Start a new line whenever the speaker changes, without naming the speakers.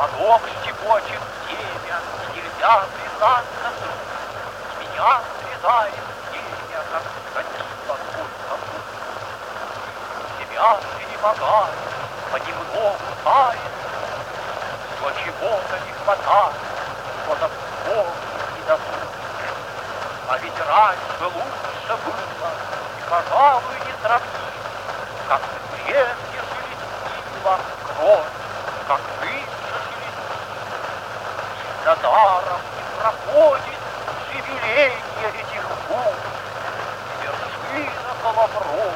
ветерок щекочет темя, и нельзя признаться вдруг. Меня слезает темя, как катила сколько Себя ты не богат, понемногу тает, но чего-то не хватает, что-то Бог не досуг. А ведь раньше лучше было, и, пожалуй, не сравнить, как прежде шелестила кровь, как. За даром не проходит шевеление этих губ, вершина колобров